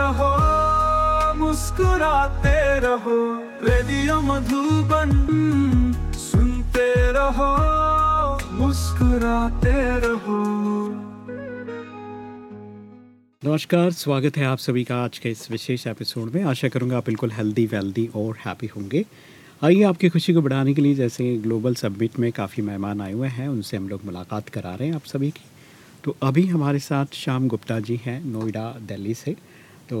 रहो, मुस्कुराते रहो, रेडियो मधुबन सुनते रहो, मुस्कुराते रहो। नमस्कार, स्वागत है आप सभी का आज के इस विशेष एपिसोड में। आशा करूँगा आप बिल्कुल हेल्दी वेल्दी और हैप्पी होंगे। आइए आपकी खुशी को बढ़ाने के लिए जैसे ग्लोबल सबमिट में काफ़ी मेहमान आए हुए हैं, उनसे हम लोग मुलाकात करा रहे हैं आप सभी की। तो अभी हमारे साथ श्याम गुप्ता जी हैं, नोएडा, दिल्ली से। तो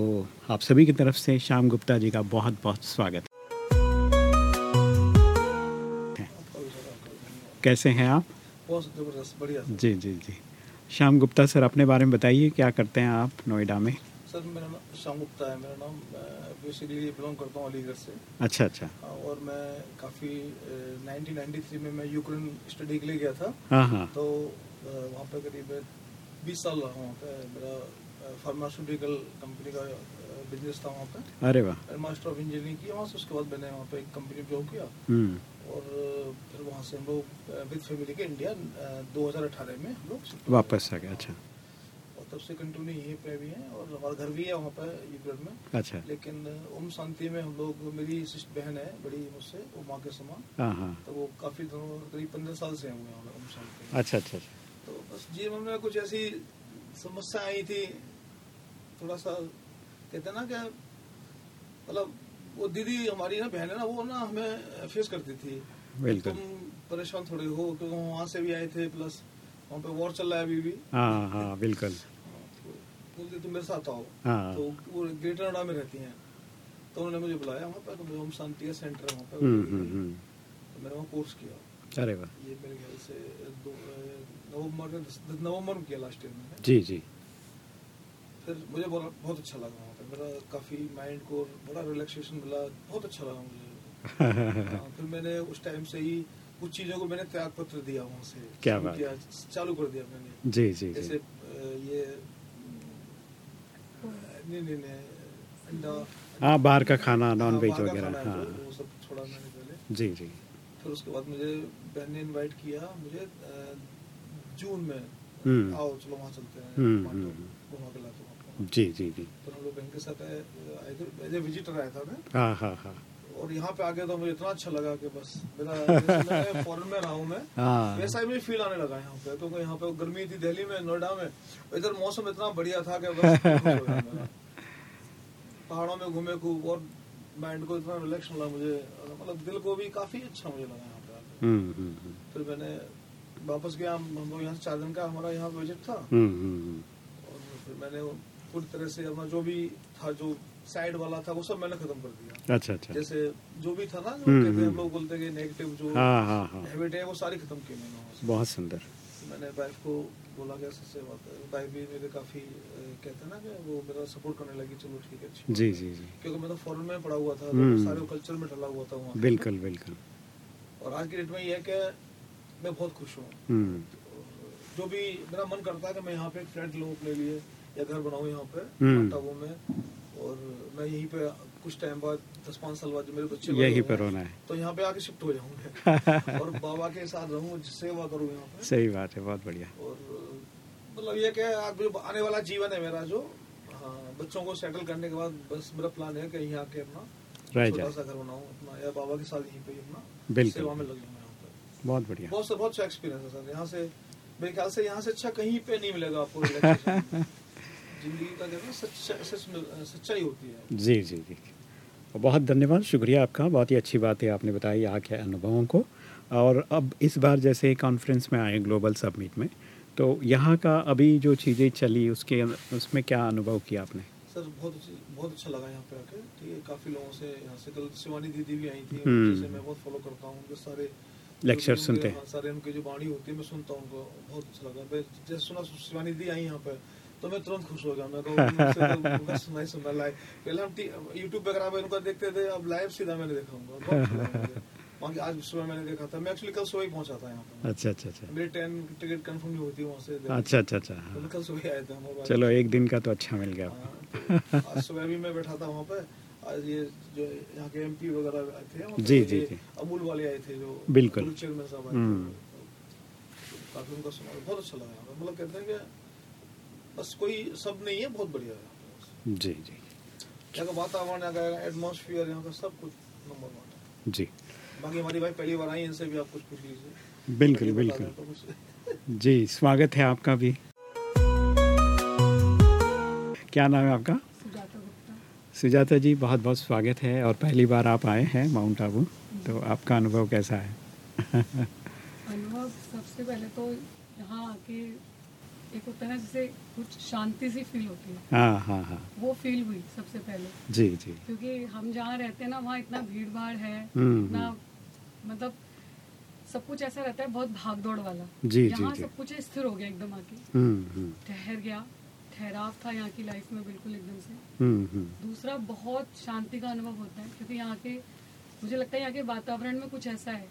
आप सभी की तरफ़ से श्याम गुप्ता जी का बहुत बहुत स्वागत। है कैसे हैं आप? बहुत ज़बरदस्त बढ़िया। जी जी जी। श्याम गुप्ता सर अपने बारे में बताइए क्या करते हैं आप नोएडा में? सर मेरा नाम श्याम गुप्ता है मेरा नाम बेसिकली बिलोंग करता हूँ अलीगढ़ से। अच्छा अच्छा। और मैं काफ़ी नाइनटीन नाइन्टी थ्री में मैं यूक्रेन स्टडी के लिए गया था। हाँ हाँ। तो वहाँ पे करीब बीस साल रहा वहाँ पे मेरा फार्मास्यूटिकल कंपनी का बिज़नेस था वहाँ पे। अरे वाह। मास्टर ऑफ़ इंजीनियरिंग किया वहाँ से उसके बाद मैंने वहाँ पे एक कंपनी जॉब किया। हम्म। और फिर वहाँ से हम लोग विद फैमिली के इंडिया दो हज़ार अठारह में हम लोग गए। वापस आ गया अच्छा। और तब से कंटिन्यू यहीं पे भी हैं और हमारा घर भी है वहाँ पे यूक्रेन में। अच्छा। लेकिन ओम शांति में हम लोग मेरी सिस्ट बहन है बड़ी मुझसे वो माँ के समान। हाँ हाँ। तो वो काफ़ी दिनों करीब पंद्रह साल से हुए हैं ओम शांति अच्छा अच्छा अच्छा। तो बस जीवन में कुछ ऐसी समस्या आई थी थोड़ा सा कहते हैं ना क्या मतलब वो दीदी हमारी ना बहन है ना वो ना हमें फेस करती थी। बिल्कुल। तुम परेशान थोड़े हो क्योंकि वहाँ से भी आए थे प्लस वहाँ पे वॉर चल रहा है अभी भी। हाँ हाँ बिल्कुल। तो बोलती तुम मेरे साथ आओ। हाँ। तो वो ग्रेटर नोएडा में रहती हैं। तो उन्होंने मुझे बुलाया वहाँ पर तो ओम शांति का सेंटर है वहाँ पर हम्म हम्म हम्म। तो मैंने वहाँ कोर्स किया। अरे वाह। ये मेरे ख्याल से नवंबर नवंबर में किया लास्ट ईयर में जी जी। फिर मुझे बहुत अच्छा लगा वहाँ पे। मेरा काफ़ी माइंड को बड़ा रिलैक्सेशन मिला। बहुत अच्छा लगा मुझे। हाँ, फिर मैंने उस टाइम से ही कुछ चीज़ों को मैंने त्याग पत्र दिया वहाँ से। क्या बात किया चालू कर दिया मैंने। जी जी जैसे ये नहीं नहीं नहीं अंडा। हाँ बाहर का खाना नॉन हाँ, वेज वगैरह हाँ वो सब छोड़ा मैंने पहले। जी जी। फिर उसके बाद मुझे बहन ने इनवाइट किया मुझे जून में हम्म। आओ चलो वहाँ चलते हैं। हम्म, हम्म। घुमा के लाता जी जी जी। फिर हम लोग बहन के साथ एज ए विजिटर आया था मैं हाँ हाँ हाँ। और यहाँ पे आ गया तो मुझे इतना अच्छा लगा कि बस मेरा फॉरेन में रहा हूँ मैं। हाँ। वैसा ही मुझे फील आने लगा यहाँ पे। क्योंकि यहाँ पे गर्मी थी दिल्ली में नोएडा में। इधर मौसम इतना बढ़िया था कि बस। पहाड़ों में घूमे खूब और माइंड को इतना रिलैक्स मिला मुझे। मतलब दिल को भी काफ़ी अच्छा मुझे लगा यहाँ पे आके। हम्म हम्म हम्म। फिर मैंने वापस गया हम लोग यहाँ से चार दिन का हमारा यहाँ विज़िट था। और फिर मैंने पूरी तरह से अपना जो भी था जो साइड वाला था वो सब मैंने खत्म कर दिया। अच्छा अच्छा। जैसे जो भी था ना जो हम्म, कहते हम हम्म। लोग बोलते हैं कि नेगेटिव जो हाँ हाँ हाँ। हैबिट है वो सारी खत्म की मैंने बहुत सुंदर। मैंने वाइफ को बोला कि ऐसे ऐसे बात है। वाइफ भी मेरे काफ़ी कहते हैं ना कि वो मेरा सपोर्ट करने लगी चलो ठीक है अच्छी जी जी जी। क्योंकि मैं तो फॉरेन में पढ़ा हुआ था तो हम्म। सारे कल्चर में ढला हुआ था वहाँ बिल्कुल बिल्कुल। और आज की डेट में ये है कि मैं बहुत खुश हूँ। जो भी मेरा मन करता है कि मैं यहाँ पे एक फ्लैट लूँ अपने लिए या घर बनाऊँ यहाँ पे हम्म। में और मैं यहीं पे कुछ टाइम बाद दस पाँच साल बाद मेरे बच्चे यहीं पर होना है। तो यहाँ पे आके शिफ्ट हो जाऊँगे। और बाबा के साथ रहूँ सेवा करूँ यहाँ पे। सही बात है बहुत बढ़िया। और मतलब ये कि आगे आने वाला जीवन है मेरा जो हाँ बच्चों को सेटल करने के बाद बस मेरा प्लान है कि यहाँ आके अपना छोटा सा घर बनाऊँ अपना या बाबा के साथ यहीं पे अपना सेवा में लग जाऊँ बहुत बढ़िया। बहुत बहुत अच्छा एक्सपीरियंस है सर। यहाँ से मेरे ख्याल से यहाँ से अच्छा कहीं पे नहीं मिलेगा आपको। ज़िंदगी का कहते हैं सच्चा सच सच्चाई होती है। जी जी जी। बहुत धन्यवाद शुक्रिया आपका बहुत ही अच्छी बात है आपने बताई यहाँ के अनुभवों को। और अब इस बार जैसे कॉन्फ्रेंस में आए ग्लोबल सबमिट में तो यहाँ का अभी जो चीज़ें चली उसके उसमें क्या अनुभव किया आपने? सर बहुत बहुत अच्छा लगा यहाँ पे आके। ठीक है काफ़ी लोगों से यहाँ से कल शिवानी दीदी भी आई थी हम्म। जैसे मैं बहुत फॉलो करता हूँ उनके सारे लेक्चर सुनते हैं। हाँ, सारे उनकी जो वाणी होती है मैं सुनता हूँ उनको बहुत अच्छा लगा। जैसे सुना शिवानी दीदी आई यहाँ पे तो मैं तुरंत खुश हो गया। मैं कहूँ बस नाइस सुनना लाइव पहले हम यूट्यूब पे अगर इनको देखते थे अब लाइव सीधा मैंने देखा। वहाँ आज सुबह मैंने देखा था। मैं एक्चुअली कल सुबह ही पहुँचा था यहाँ पे अच्छा अच्छा अच्छा। मेरी ट्रेन टिकट कंफर्म नहीं होती वहाँ से। अच्छा अच्छा अच्छा तो हाँ। कल सुबह आए थे चलो एक दिन का तो अच्छा मिल गया। हाँ, तो आज सुबह भी मैं बैठा था वहाँ पे आज ये जो यहाँ के एमपी वगैरह आए थे जी, जी, जी। अमूल वाले आए थे जो बिल्कुल। चेयरमैन साहब आए हम्म। थे काफ़ी उनका सुना बहुत अच्छा लगा मतलब कहते हैं कि बस कोई सब नहीं है बहुत बढ़िया है। जी जी। यहाँ का वातावरण यहाँ का एटमोसफियर यहाँ का सब कुछ नंबर वन है। जी। बाकी हमारी भाई पहली बार आई इनसे भी आप कुछ पूछ लीजिए। बिल्कुल बिल्कुल। तो जी स्वागत है आपका भी। क्या नाम है आपका? सुजाता सुजाता जी बहुत बहुत स्वागत है और पहली बार आप आए हैं माउंट आबू तो आपका अनुभव कैसा है? अनुभव सबसे पहले तो यहाँ आके एक होता है ना जैसे कुछ शांति सी फील होती है। हाँ हाँ हाँ। वो फील हुई सबसे पहले। जी जी। क्योंकि हम जहाँ रहते हैं ना वहाँ इतना भीड़ भाड़ है हम्म, इतना मतलब सब कुछ ऐसा रहता है बहुत भाग दौड़ वाला। जी, यहाँ जी, जी। सब कुछ स्थिर हो गया एकदम आके। हम्म हम्म। ठहर गया। ठहराव था यहाँ की लाइफ में बिल्कुल एकदम से। हम्म हम्म। दूसरा बहुत शांति का अनुभव होता है क्योंकि यहाँ के मुझे लगता है यहाँ के वातावरण में कुछ ऐसा है।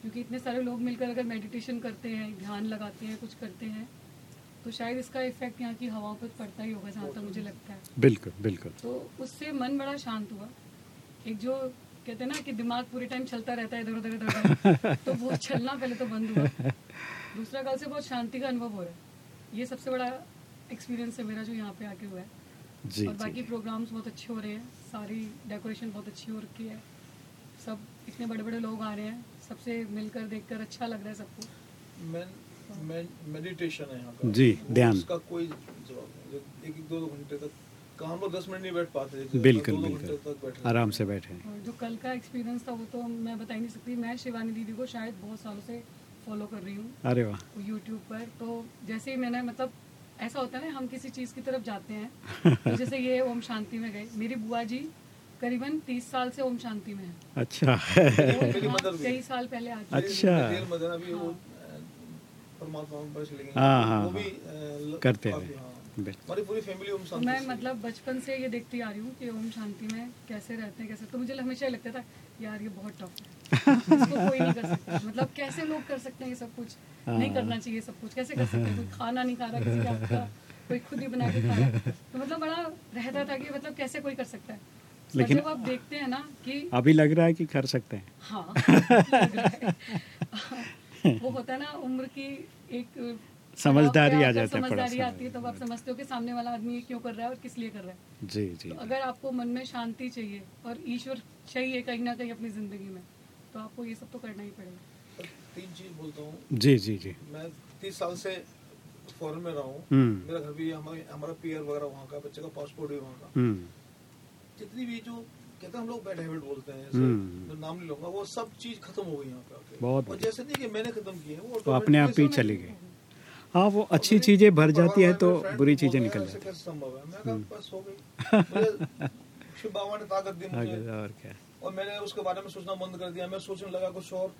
क्योंकि इतने सारे लोग मिलकर अगर मेडिटेशन करते हैं ध्यान लगाते हैं कुछ करते हैं तो शायद इसका इफ़ेक्ट यहाँ की हवाओं पर पड़ता ही होगा जहाँ तक मुझे लगता है। बिल्कुल बिल्कुल। तो उससे मन बड़ा शांत हुआ। एक जो कहते हैं ना कि दिमाग पूरे टाइम चलता रहता है इधर उधर इधर उधर तो वो चलना पहले तो बंद हुआ। दूसरा कल से बहुत शांति का अनुभव हो रहा है। ये सबसे बड़ा एक्सपीरियंस है मेरा जो यहाँ पे आके हुआ है। जी और बाकी प्रोग्राम्स बहुत अच्छे हो रहे हैं। सारी डेकोरेशन बहुत अच्छी हो रखी है। सब इतने बड़े बड़े लोग आ रहे हैं। सबसे मिलकर देखकर अच्छा लग रहा है सबको। मैं मेडिटेशन है यहाँ जी, ध्यान। उसका कोई जवाब जो एक दो घंटे तक कहाँ हम लोग दस मिनट नहीं बैठ पाते बिल्कुल बिल्कुल। आराम से बैठे जो कल का एक्सपीरियंस था वो तो मैं बता ही नहीं सकती। मैं शिवानी दीदी को शायद बहुत सालों से फॉलो कर रही हूँ। अरे वाह। यूट्यूब पर। तो जैसे ही मैंने मतलब ऐसा होता है ना हम किसी चीज़ की तरफ़ जाते हैं। तो जैसे ये ओम शांति में गए। मेरी बुआ जी करीबन तीस साल से ओम शांति में है। अच्छा। कई साल पहले आ अच्छा। रियल मदर अभी वो अ, परमात्मा हाँ, हाँ, वो भी हाँ। करते हैं। हाँ। हमारी पूरी फैमिली ओम शांति मैं मतलब बचपन से ये देखती आ रही हूँ कि ओम शांति में कैसे रहते हैं कैसे। तो मुझे हमेशा लगता था यार ये बहुत टफ है। इसको कोई नहीं कर सकता। मतलब कैसे लोग कर सकते हैं ये सब कुछ? नहीं करना चाहिए सब कुछ। कैसे कर सकते हैं? कोई खाना नहीं खा रहा किसी के कोई खुद ही बना के खा रहा तो मतलब बड़ा रहता था कि मतलब कैसे कोई कर सकता है। लेकिन- जब आप देखते हैं ना कि अभी लग रहा है कि कर सकते हैं। हाँ है। वो होता है ना उम्र की एक समझदारी आ जाता है समझदारी आती है तब आप समझते हो कि सामने वाला आदमी ये क्यों कर रहा है और किस लिए कर रहा है। जी जी। तो अगर आपको मन में शांति चाहिए और ईश्वर चाहिए कहीं ना कहीं अपनी ज़िंदगी में तो आपको ये सब तो करना ही पड़ेगा। तीन चीज़ बोलता हूँ। जी जी जी। मैं तीस साल से फॉरेन में रहा हूँ। हम्म। मेरा घर भी हमारे हमारा पीयर वगैरह वहाँ का बच्चे का पासपोर्ट भी वहाँ का। हम्म। जितनी भी जो कहते हैं हम लोग बैड हैबिट बोलते हैं जैसे हम्म। नाम नहीं लूँगा वो सब चीज़ खत्म हो गई यहाँ पे आके। बहुत और जैसे नहीं कि मैंने खत्म की है वो तो अपने आप ही चली गई हाँ वो अच्छी चीज़ें भर जाती है तो बुरी चीज़ें निकल जाती कैसे संभव है? मैं बस हो गई। शिव बाबा ने ताकत दी मुझे। और क्या। और मैंने उसके बारे में सोचना बंद कर दिया। मैं सोचने लगा कुछ और।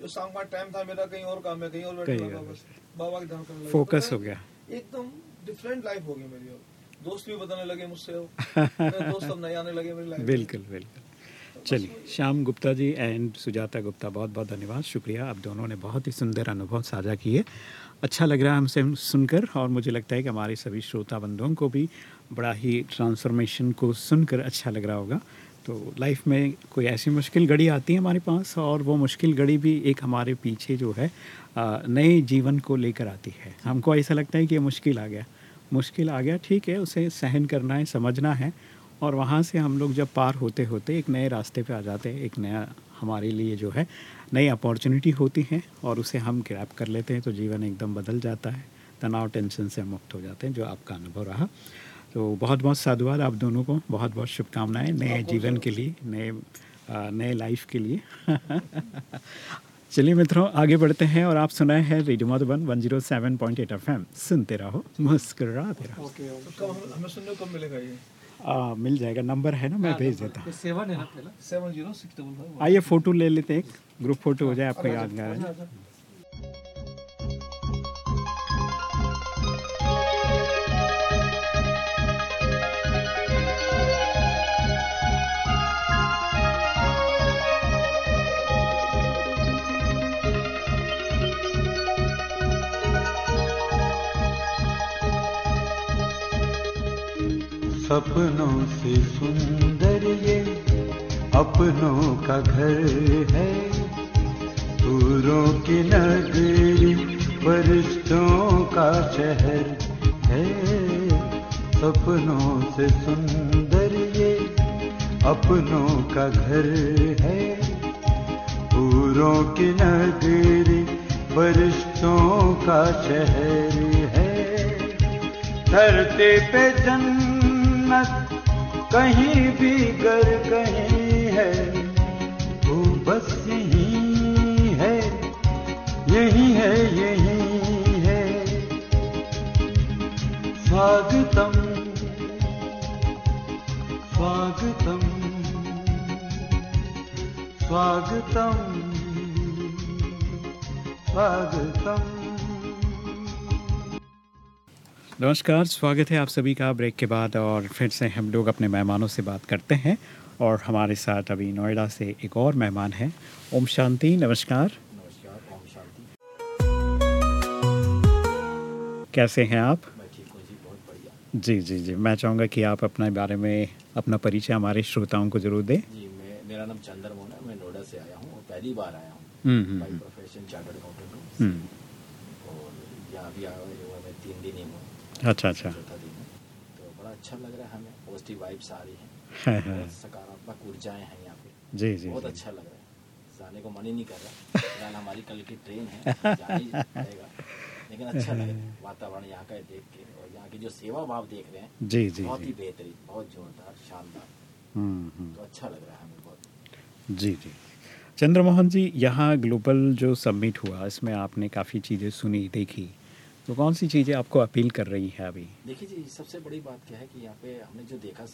जो शाम का टाइम था मेरा कहीं और काम है कहीं और बैठा और बाबा के ध्यान करने लगा। फोकस तो हो गया। एकदम डिफरेंट लाइफ हो गई मेरी अब। दोस्त भी बताने लगे मुझसे दोस्त अब नए आने लगे मेरी लाइफ बिल्कुल बिल्कुल। चलिए श्याम गुप्ता जी एंड सुजाता गुप्ता बहुत बहुत धन्यवाद शुक्रिया। आप दोनों ने बहुत ही सुंदर अनुभव साझा किए। अच्छा लग रहा है हमसे सुनकर और मुझे लगता है कि हमारे सभी श्रोता बंधुओं को भी बड़ा ही ट्रांसफॉर्मेशन को सुनकर अच्छा लग रहा होगा। तो लाइफ में कोई ऐसी मुश्किल घड़ी आती है हमारे पास और वो मुश्किल घड़ी भी एक हमारे पीछे जो है नए जीवन को लेकर आती है। हमको ऐसा लगता है कि ये मुश्किल आ गया। मुश्किल आ गया। ठीक है उसे सहन करना है समझना है और वहाँ से हम लोग जब पार होते होते एक नए रास्ते पे आ जाते हैं एक नया हमारे लिए जो है नई अपॉर्चुनिटी होती है और उसे हम ग्रैप कर लेते हैं तो जीवन एकदम बदल जाता है। तनाव टेंशन से मुक्त हो जाते हैं जो आपका अनुभव रहा। तो बहुत बहुत साधुवाद आप दोनों को बहुत बहुत शुभकामनाएँ नए जीवन के लिए नए नए लाइफ के लिए। चलिए मित्रों आगे बढ़ते हैं और आप सुनाए हैं रेडियो मधुबन 107.8 एफएम सुनते रहो मुस्कराते रहो। तो हम- हमें सुनने को मिलेगा ये? आ, मिल जाएगा नंबर है ना मैं भेज देता हूँ। सेवन है सेवन ज़ीरो आइए फ़ोटो ले लेते हैं एक ग्रुप फ़ोटो हो जाए आपको यादगार है सपनों से सुंदर ये अपनों का घर है। दूरों की नगरी फरिश्तों का शहर है। सपनों से सुंदर ये अपनों का घर है। पूरों की नगरी फरिश्तों का शहर है। धरती पे जन्नत कहीं भी घर नमस्कार स्वागत है आप सभी का ब्रेक के बाद और फिर से हम लोग अपने मेहमानों से बात करते हैं और हमारे साथ अभी नोएडा से एक और मेहमान हैं। ओम शांति नमस्कार। नमस्कार ओम शांति कैसे हैं आप? मैं जी बहुत जी जी। जी मैं चाहूँगा कि आप अपने बारे में अपना परिचय हमारे श्रोताओं को ज़रूर दें। जी मैं मेरा नाम चंदर मोहन है। मैं नोएडा से आया हूँ और पहली बार आया हूँ। प्रोफेशन चार्टर्ड अकाउंटेंट हूँ और यहाँ भी आया हुआ मैं तीन दिन ही हूँ। अच्छा अच्छा। तो बड़ा अच्छा लग रहा है हमें पॉजिटिव वाइब्स आ रही है, हैं। है। सकारात्मक ऊर्जाएँ हैं यहाँ पे। जी जी बहुत अच्छा लग रहा है। जाने को मन ही नहीं कर रहा। फ़िलहाल हमारी कल की ट्रेन है जाना ही पड़ेगा। लेकिन अच्छा लग रहा है वातावरण यहाँ का देख के। और यहाँ की जो सेवा भाव देख रहे हैं जी जी बहुत ही बेहतरीन बहुत जोरदार शानदार। हम्म, हम्म, तो अच्छा लग रहा है हमें बहुत। जी जी। चंद्रमोहन जी यहाँ ग्लोबल जो सबमिट हुआ इसमें आपने काफ़ी चीज़ें सुनी देखी। तो कौन सी चीज़ें आपको अपील कर रही है अभी? देखिए जी सबसे बड़ी बात क्या है कि यहाँ पे हमने जो देखा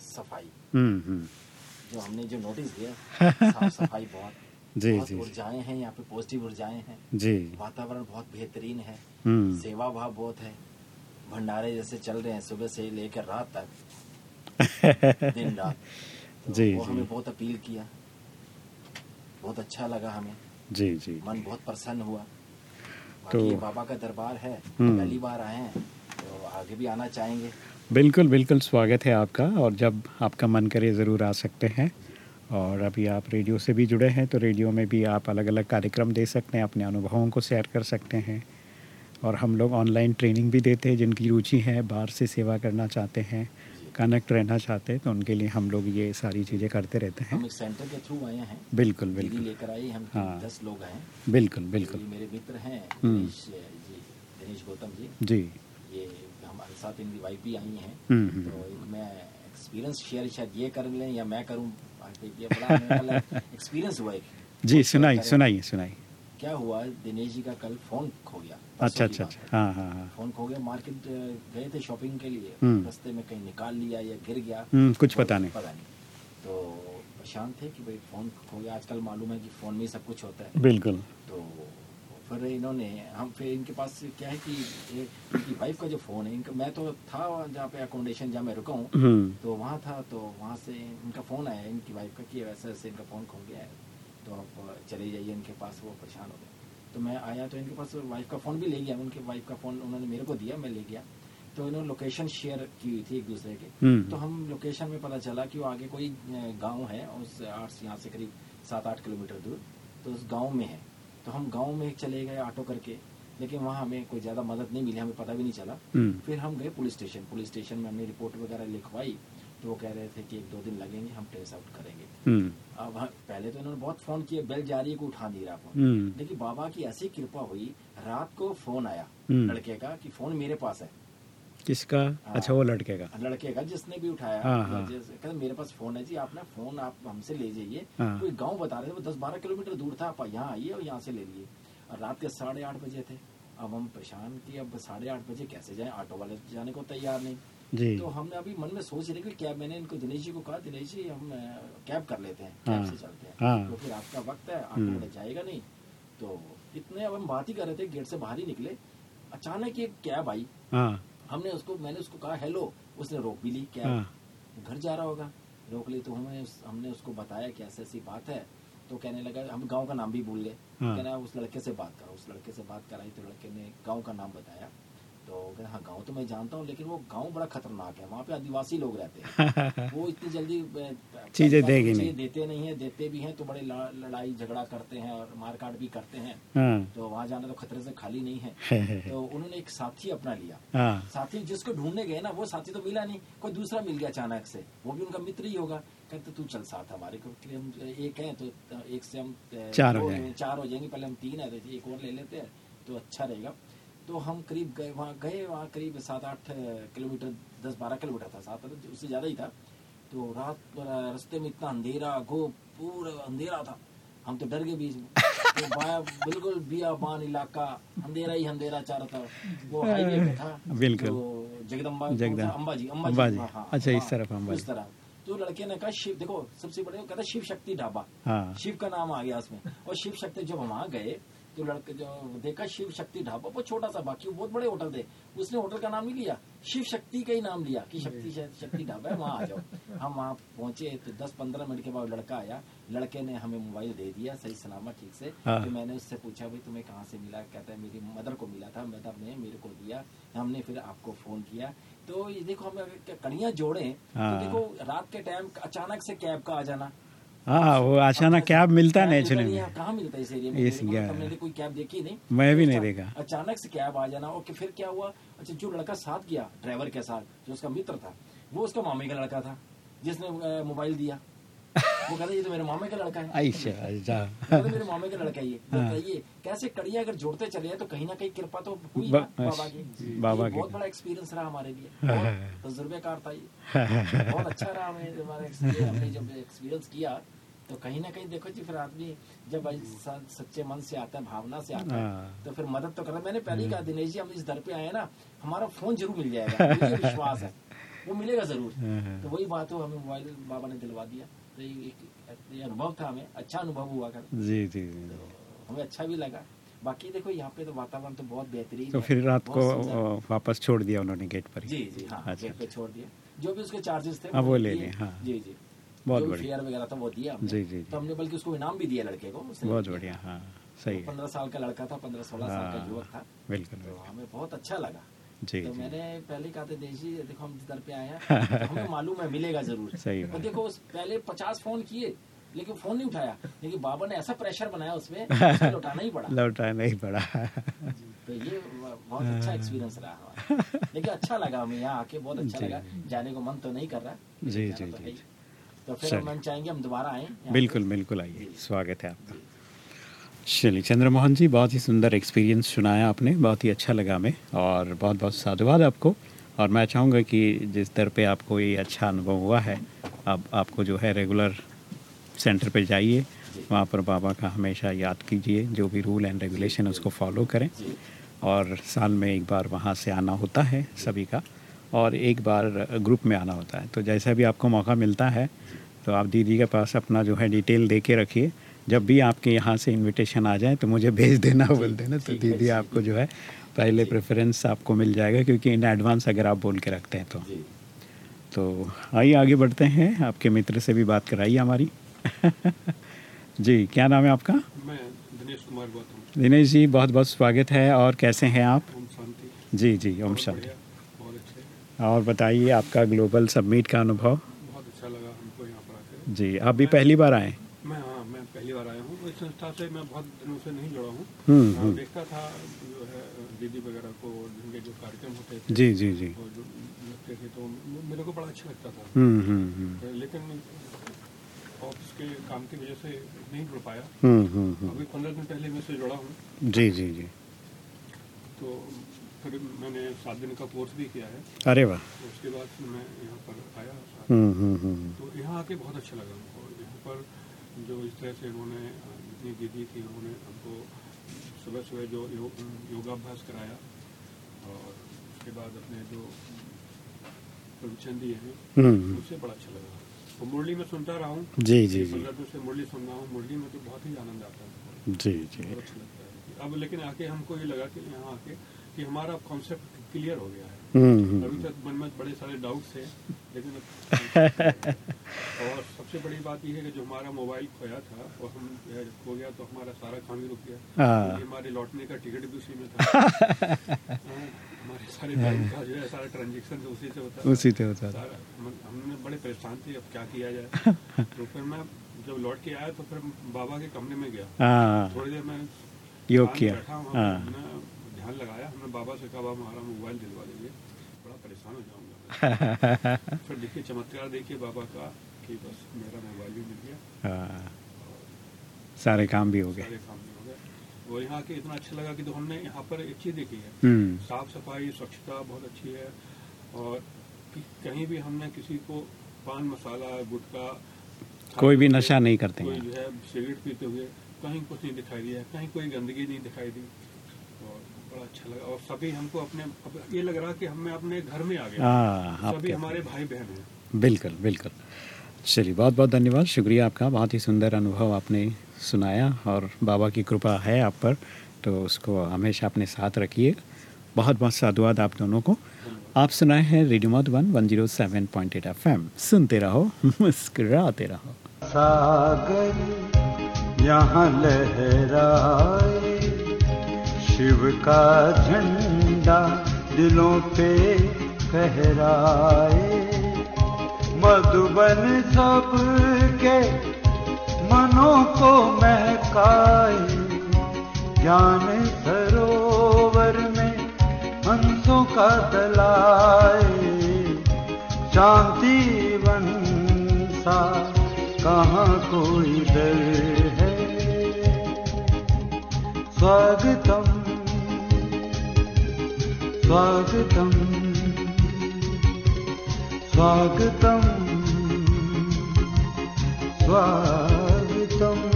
सफ़ाई। हम्म हम्म। जो हमने जो नोटिस दिया सफ़ाई बहुत जी, बहुत जी। ऊर्जाएँ हैं यहाँ पे पॉजिटिव ऊर्जाएँ हैं। जी। वातावरण बहुत बेहतरीन है। हम्म। सेवा भाव बहुत है। भंडारे जैसे चल रहे हैं सुबह से लेकर रात तक। दिन रात। तो जी, वो जी। हमें बहुत अपील किया। बहुत अच्छा लगा हमें। जी जी। मन बहुत प्रसन्न हुआ। तो- ये बाबा का दरबार है हम्म। पहली बार आए हैं तो आगे भी आना चाहेंगे बिल्कुल बिल्कुल स्वागत है आपका और जब आपका मन करे ज़रूर आ सकते हैं और अभी आप रेडियो से भी जुड़े हैं तो रेडियो में भी आप अलग अलग कार्यक्रम दे सकते हैं अपने अनुभवों को शेयर कर सकते हैं और हम लोग ऑनलाइन ट्रेनिंग भी देते हैं जिनकी रुचि है बाहर से सेवा करना चाहते हैं कनेक्ट रहना चाहते हैं तो उनके लिए हम लोग ये सारी चीज़ें करते रहते हैं। हम एक सेंटर के थ्रू आए हैं। बिल्कुल बिल्कुल। लेकर आई हम हाँ। दस लोग हैं। बिल्कुल बिल्कुल। मेरे मित्र हैं हम्म। दिनेश गौतम जी। जी। ये हमारे साथ इनकी वाइफ भी आई हैं। हम्म, हम्म, तो एक मैं एक्सपीरियंस शेयर शायद ये कर लें या मैं करूँ? एक्सपीरियंस हुआ जी बहुत सुनाइए करें। क्या हुआ? दिनेश जी का कल फ़ोन खो गया। अच्छा अच्छा अच्छा। हाँ। हाँ हाँ फ़ोन खो गया मार्केट गए थे शॉपिंग के लिए। हम्म। रास्ते में कहीं निकाल लिया या गिर गया। हम्म, कुछ कोई पता नहीं। पता नहीं। तो परेशान थे कि भाई फ़ोन खो गया। आजकल मालूम है कि फ़ोन में सब कुछ होता है। बिल्कुल। तो फिर इन्होंने हम फिर इनके पास क्या है कि इनकी वाइफ का जो फ़ोन है इनका मैं तो था जहाँ पे अकोमोडेशन जहाँ मैं रुका हूँ। हम्म। तो वहाँ था तो वहाँ से इनका फ़ोन आया इनकी वाइफ का कि ऐसे ऐसे इनका फ़ोन खो गया है। तो आप चले जाइए इनके पास वो परेशान हो गए। तो मैं आया तो इनके पास वाइफ का फ़ोन भी ले गया। उनके वाइफ का फ़ोन उन्होंने मेरे को दिया मैं ले गया। तो इन्होंने लोकेशन शेयर की हुई थी एक दूसरे के। हम्म। तो हम लोकेशन में पता चला कि वो आगे कोई गाँव है उस आठ से यहाँ से करीब सात आठ किलोमीटर दूर। तो उस गाँव में है। तो हम गाँव में चले गए ऑटो करके लेकिन वहाँ हमें कोई ज़्यादा मदद नहीं मिली हमें पता भी नहीं चला। हम्म। फिर हम गए पुलिस स्टेशन। पुलिस स्टेशन में हमने रिपोर्ट वगैरह लिखवाई। तो वो कह रहे थे कि एक दो दिन लगेंगे हम ट्रेस आउट करेंगे। हम्म। अब हाँ, पहले तो इन्होंने बहुत फ़ोन किए बेल जा रही है कि उठा नहीं रहा फ़ोन हम्म। लेकिन बाबा की ऐसी कृपा हुई रात को फ़ोन आया हम्म। लड़के का कि फ़ोन मेरे पास है। किसका? अच्छा वो लड़के का। लड़के का जिसने भी उठाया। हाँ, हाँ। कहते मेरे पास फ़ोन है जी आप ना फ़ोन आप हमसे ले जाइए। हाँ। कोई गाँव बता रहे थे वो दस बारह किलोमीटर दूर था आप यहाँ आइए और यहाँ से ले लिए। और रात के साढ़े आठ बजे थे। अब हम परेशान कि अब साढ़े आठ बजे कैसे जाएँ? ऑटो वाले जाने को तैयार नहीं। जी। तो हमने अभी मन में सोच रहे कि कैब मैंने इनको दिनेश जी को कहा दिनेश जी हम कैब कर लेते हैं कैब हाँ, से चलते हैं। हाँ। तो फिर आपका वक्त है ऑटो हम्म। वाला जाएगा नहीं। तो इतने अब हम बात ही कर रहे थे गेट से बाहर ही निकले। अचानक एक कैब आई। हाँ। हमने उसको मैंने उसको कहा हेलो उसने रोक भी ली कैब। घर जा रहा होगा। रोक ली तो हमें हमने उसको बताया कि ऐसी ऐसी बात है। तो कहने लगा हम गाँव का नाम भी भूल गए। हाँ। कहना उस लड़के से बात करो। उस लड़के से बात कराई तो लड़के ने गाँव का नाम बताया। तो कहते हाँ गाँव तो मैं जानता हूँ लेकिन वो गाँव बड़ा खतरनाक है वहाँ पे आदिवासी लोग रहते हैं। वो इतनी जल्दी चीज़ें देगी नहीं। देते नहीं है देते भी हैं तो बड़े लड़ाई झगड़ा करते हैं और मारकाट भी करते हैं। हाँ। तो वहाँ जाना तो खतरे से खाली नहीं है। तो उन्होंने एक साथी अपना लिया। हाँ। साथी जिसको ढूँढने गए ना वो साथी तो मिला नहीं कोई दूसरा मिल गया अचानक से। वो भी उनका मित्र ही होगा। कहते तू चल साथ हमारे को हम एक हैं तो एक से हम चार हो जाएँगे। चार हो जाएँगे पहले हम तीन है तो एक और ले लेते हैं तो अच्छा रहेगा। तो हम करीब गए वहाँ गए वहाँ करीब सात आठ किलोमीटर दस बारह किलोमीटर था सात आठ उससे ज़्यादा ही था। तो रात रास्ते में इतना अंधेरा गो पूरा अंधेरा था। हम तो डर गए बीच में। तो बाया बिल्कुल बियाबान इलाका अंधेरा ही अंधेरा चारों तरफ़। वो हाईवे पे था। बिल्कुल। तो जगदम्बा जगदम- अम्बा जी अम्बा जी। हाँ, हाँ, अच्छा, इस हाँ, तरफ़ अम्बा उस जी। तरह तो लड़के ने कहा शिव देखो सबसे बड़े कहता शिव शक्ति ढाबा। हाँ। शिव का नाम आ गया उसमें। और शिव शक्ति जब हम वहाँ गए तो लड़के जो देखा शिव शक्ति ढाबा वो छोटा सा बाकी बहुत बड़े होटल थे। उसने होटल का नाम नहीं लिया शिव शक्ति का ही नाम लिया कि शक्ति शक्ति ढाबा है वहाँ आ जाओ। हम वहाँ पहुँचे तो दस पंद्रह मिनट के बाद लड़का आया। लड़के ने हमें मोबाइल दे दिया सही सलामत ठीक से। हाँ। फिर मैंने उससे पूछा भाई तुम्हें कहाँ से मिला? कहता है मेरी मदर को मिला था मदर ने मेरे को दिया हमने फिर आपको फ़ोन किया। तो ये देखो हम कड़ियाँ जोड़े तो हाँ। देखो रात के टाइम अचानक से कैब का आ जाना। हाँ वो अचानक कैब मिलता कैब नेचुरली नहीं में। है, कहाँ मिलता है इस एरिया में? इस तो मैंने कोई कैब देखी नहीं। मैं भी नहीं देखा। अचानक से कैब आ जाना और फिर क्या हुआ? अच्छा जो लड़का साथ गया ड्राइवर के साथ जो उसका मित्र था वो उसका मामे का लड़का था जिसने मोबाइल दिया। वो कहता ये तो मेरे मामे का लड़का है। अच्छा कहता, मेरे मामे का लड़का है ये। तो बताइए कैसे कड़िया अगर जोड़ते चले तो कहीं ना कहीं कृपा तो हुई ना बाबा की। बाबा की। बहुत बड़ा एक्सपीरियंस रहा हमारे लिए। तजुर्बेकार था ये। बहुत अच्छा रहा हमें हमारा हमने जब एक्सपीरियंस किया तो कहीं ना कहीं देखो जी फिर आदमी जब सच्चे मन से आता है भावना से आता है हाँ। तो फिर मदद तो करना। मैंने पहले ही कहा दिनेश जी हम इस दर पे आए ना हमारा फ़ोन ज़रूर मिल जाएगा। मुझे विश्वास है वो मिलेगा ज़रूर। हाँ। तो वही बात हो हमें मोबाइल बाबा ने दिलवा दिया। तो ये एक अनुभव था हमें अच्छा अनुभव हुआ कर जी जी तो हमें अच्छा भी लगा। बाकी देखो यहाँ पे तो वातावरण तो बहुत बेहतरीन तो फिर रात को वापस छोड़ दिया उन्होंने गेट पर जी जी हाँ अच्छा, गेट पे छोड़ दिया। जो भी उसके चार्जेस थे हाँ, वो ले। लिए, हाँ। जी जी। बहुत बढ़िया। वगैरह था वो दिया। जी, जी। तो हमने बल्कि उसको इनाम भी दिया लड़के को बहुत बढ़िया हाँ सही है। पंद्रह साल का लड़का था पंद्रह सोलह साल का हाँ, युवक था। बिल्कुल तो हमें बहुत अच्छा लगा। जी तो जी। मैंने पहले कहा था देश जी देखो हम दर पे आए हैं तो हमें मालूम है मिलेगा ज़रूर। सही और देखो उस पहले पचास फ़ोन किए लेकिन फ़ोन नहीं उठाया। लेकिन बाबा ने ऐसा प्रेशर बनाया उसमें लौटाना ही पड़ा। लौटाना नहीं पड़ा। तो ये बहुत अच्छा एक्सपीरियंस रहा हमारा। लेकिन अच्छा लगा हमें यहाँ आके बहुत अच्छा लगा। जाने को मन तो नहीं कर रहा। जी, जी, तो है। जी। तो फिर हम मन चाहेंगे हम दोबारा आए बिल्कुल बिल्कुल आइए। स्वागत है आपका। चलिए चंद्रमोहन जी बहुत ही सुंदर एक्सपीरियंस सुनाया आपने बहुत ही अच्छा लगा हमें और बहुत बहुत साधुवाद आपको। और मैं चाहूँगा कि जिस दर पे आपको ये अच्छा अनुभव हुआ है अब आपको जो है रेगुलर सेंटर पे जाइए। वहाँ पर बाबा का हमेशा याद कीजिए जो भी रूल एंड रेगुलेशन है उसको फॉलो करें। और साल में एक बार वहाँ से आना होता है सभी का। और एक बार ग्रुप में आना होता है। तो जैसा भी आपको मौका मिलता है तो आप दीदी के पास अपना जो है डिटेल दे के रखिए। जब भी आपके यहाँ से इनविटेशन आ जाए तो मुझे भेज देना बोल देना। तो दीदी आपको जो है पहले प्रेफरेंस आपको मिल जाएगा क्योंकि इन एडवांस अगर आप बोल के रखते हैं तो। तो आइए आगे बढ़ते हैं। आपके मित्र से भी बात कराइए हमारी। जी क्या नाम है आपका? मैं दिनेश कुमार गौतम दिनेश जी बहुत बहुत स्वागत है और कैसे हैं आप? जी जी ओम शांति। और बताइए आपका ग्लोबल सबमिट का अनुभव। बहुत अच्छा लगा हमको यहाँ पर आकर जी आप भी पहली बार आए? मैं हाँ मैं पहली बार आया हूँ। इस संस्था से मैं बहुत दिनों से नहीं जुड़ा हूँ। हम्म, हाँ, हम्म। देखता था जो है दीदी वगैरह को जिनके जो कार्यक्रम होते थे। जी जी जी। जो लगते थे तो मेरे को बड़ा अच्छा लगता था। हम्म लेकिन ऑफ़िस के काम की वजह से नहीं जुड़ पाया। अभी पंद्रह दिन पहले मैं से जुड़ा हूँ। जी जी जी। तो फिर मैंने सात दिन का कोर्स भी किया है। अरे वाह। उसके बाद फिर मैं यहाँ पर आया हम्म हम्म हम्म तो यहाँ आके बहुत अच्छा लगा हमको। यहाँ पर जो इस तरह से उन्होंने जितनी दीदी थी उन्होंने हमको सुबह सुबह जो यो, योगाभ्यास कराया। और उसके बाद अपने जो प्रवचन दिए हैं उससे बड़ा अच्छा लगा। तो मुरली में सुनता रहा हूँ। जी जी जी। से मुरली सुन रहा हूँ। मुरली में तो बहुत ही आनंद आता है। जी जी। अच्छा लगता है। अब लेकिन आके हमको ये लगा कि यहाँ आके कि हमारा कॉन्सेप्ट क्लियर हो गया है। हम्म हम्म। अभी तक मन में बड़े सारे डाउट्स थे लेकिन और सबसे बड़ी बात यह है कि जो हमारा मोबाइल खोया था वो हम खो गया तो हमारा सारा काम ही रुक गया। हाँ। हमारे लौटने का टिकट भी उसी में था। हाँ, हमारे सारे बैंक का जो है सारा ट्रांजेक्शन उसी से होता उसी से होता सारा हमने बड़े परेशान थे अब क्या किया जाए। तो फिर मैं जब लौट के आया तो फिर बाबा के कमरे में गया। हाँ। थोड़ी देर मैं योग किया। हाँ। ध्यान लगाया हमने बाबा से कहा बाबा हमारा मोबाइल दिलवा दीजिए। बड़ा परेशान हो जाऊँगा फिर देखिए चमत्कार देखिए बाबा का कि बस मेरा मोबाइल भी मिल गया। हाँ, सारे काम भी हो गए। सारे काम भी हो गए। वो यहाँ के इतना अच्छा लगा कि तो हमने यहाँ पर एक चीज़ देखी है। हम्म। साफ़ सफ़ाई स्वच्छता बहुत अच्छी है। और कहीं भी हमने किसी को पान मसाला गुटखा कोई भी नशा नहीं करते कोई हैं। जो है सिगरेट पीते हुए कहीं कुछ नहीं दिखाई दिया कहीं कोई गंदगी नहीं दिखाई दी। और बड़ा अच्छा लगा। और सभी हमको अपने ये लग रहा कि हमें अपने घर में आ गए हाँ सभी हमारे भाई बहन हैं। बिल्कुल बिल्कुल। चलिए बहुत बहुत धन्यवाद। शुक्रिया आपका। बहुत ही सुंदर अनुभव आपने सुनाया और बाबा की कृपा है आप पर तो उसको हमेशा अपने साथ रखिए। बहुत बहुत साधुवाद आप दोनों को। आप सुनाए हैं radio Madhuban one zero seven point eight F M सुनते रहो मुस्कुराते रहो। सागर यहाँ लहराए। शिव का झंडा दिलों पे फहराए। मधुबन सबके मनों को महकाए। ज्ञान सरोवर में हंसों का दलाए। शांति सा कहाँ कोई डर है? स्वागतम स्वागतम। स्वागतम। स्वागतम।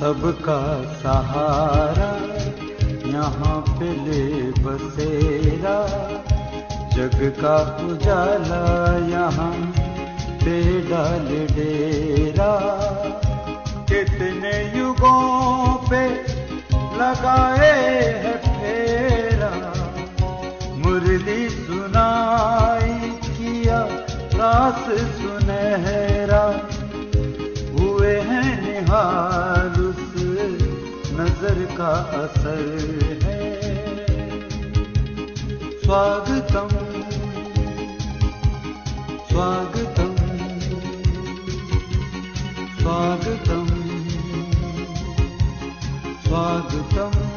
सबका सहारा यहाँ पे बसेरा। जग का उजाला यहाँ पे डाल डेरा। कितने युगों पे लगाए है फेरा। मुरली सुनाई किया रास सुनहरा। हुए हैं निहाल उस नज़र का असर है। स्वागतम। स्वागतम। स्वागतम। स्वागतम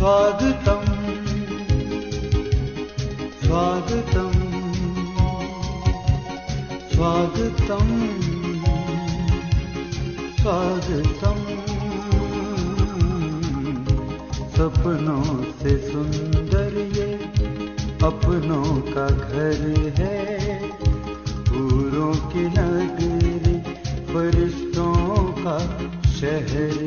स्वागतम। स्वागतम। स्वागतम। स्वागतम। सपनों से सुंदर ये, अपनों का घर है। फूलों की नगरी, फरिश्तों का शहर